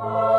Oh.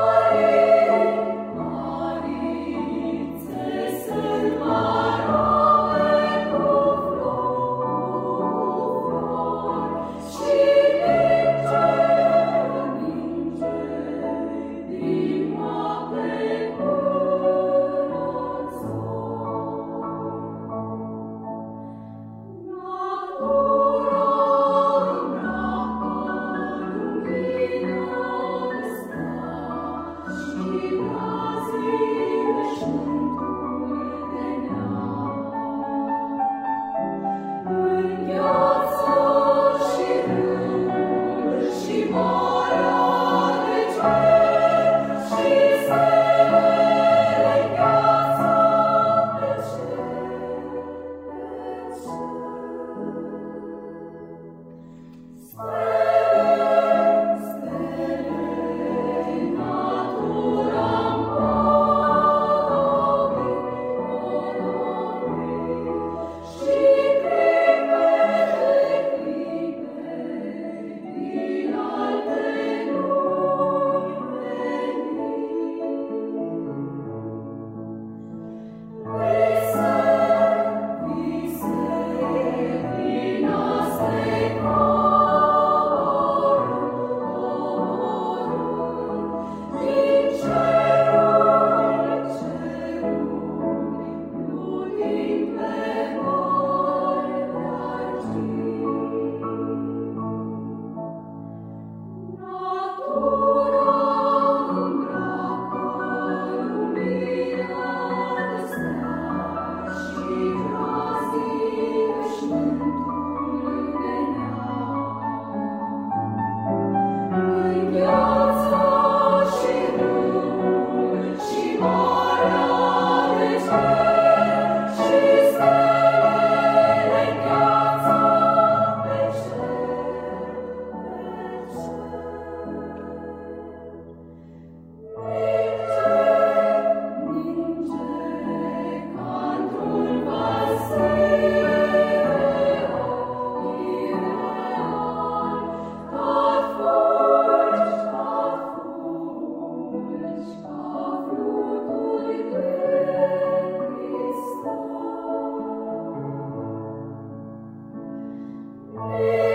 Yeah.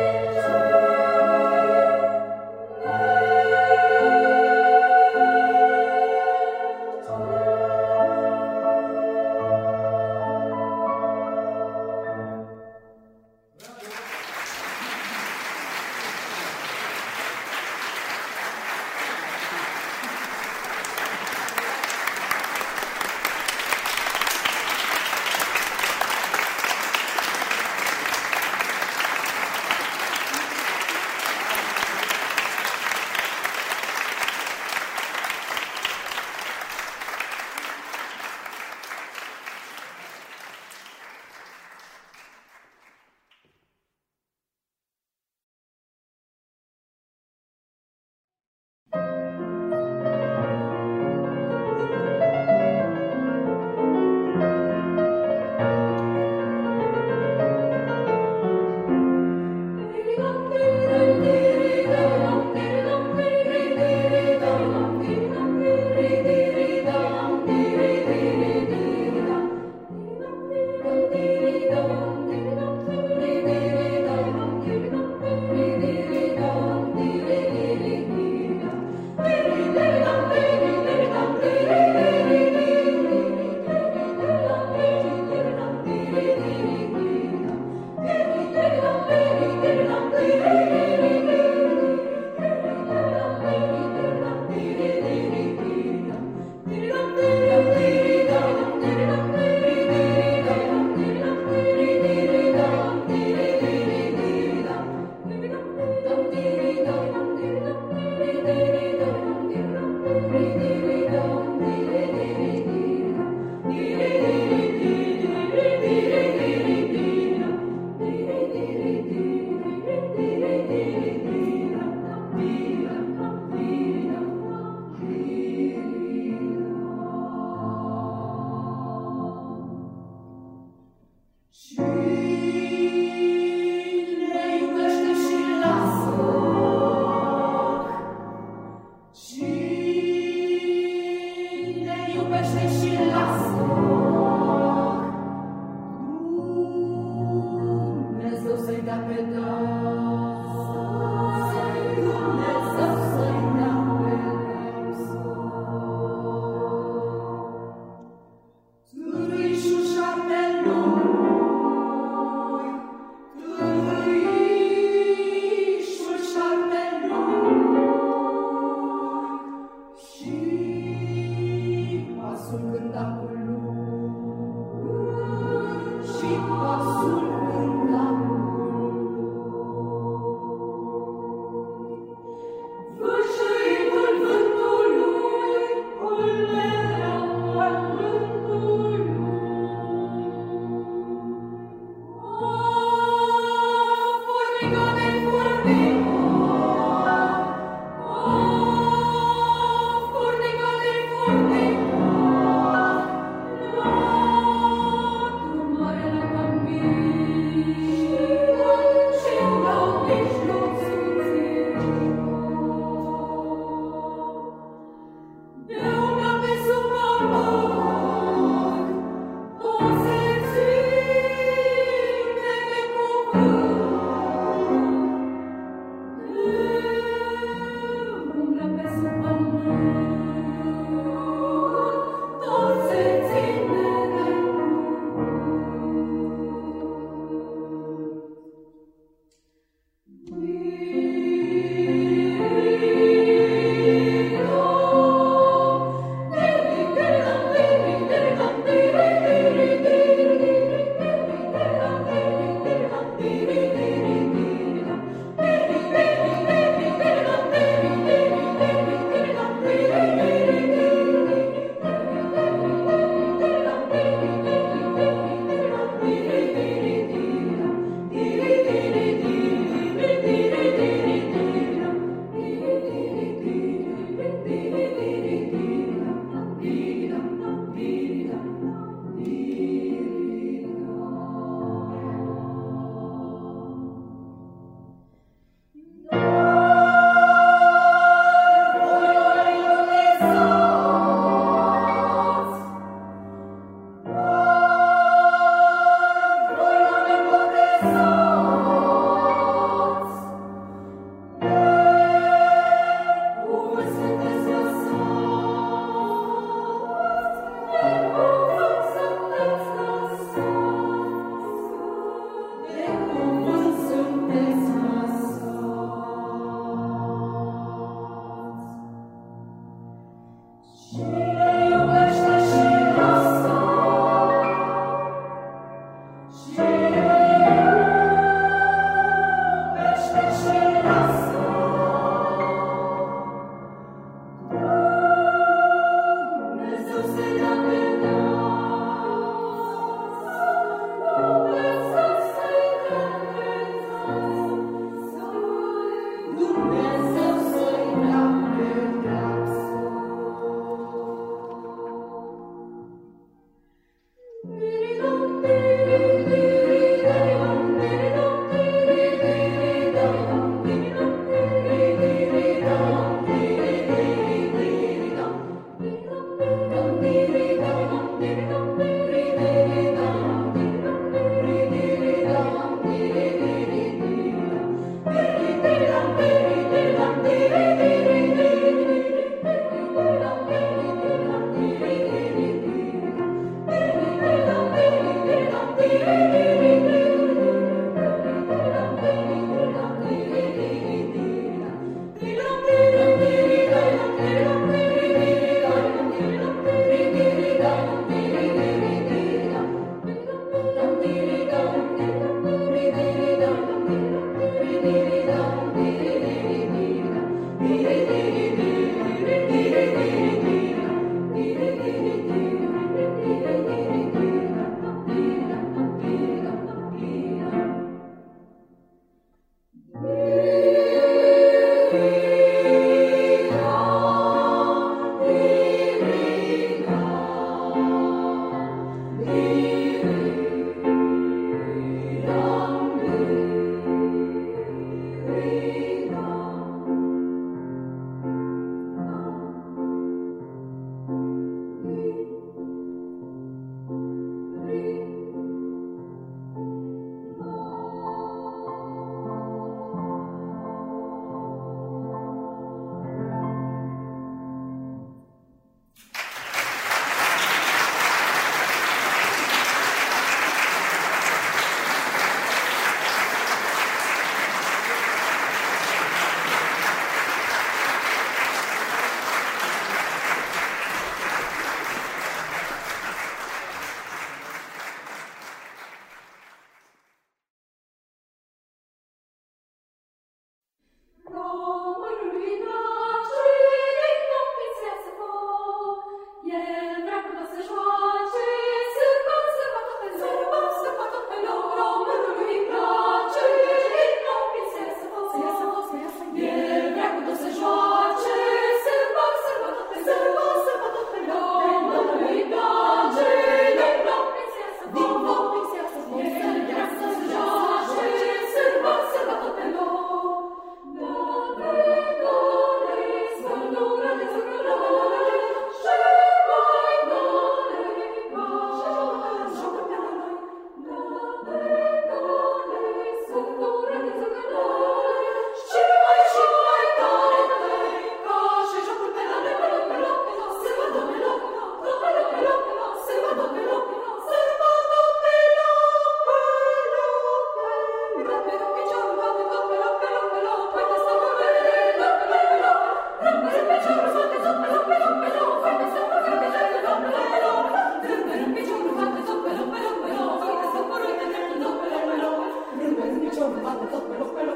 정말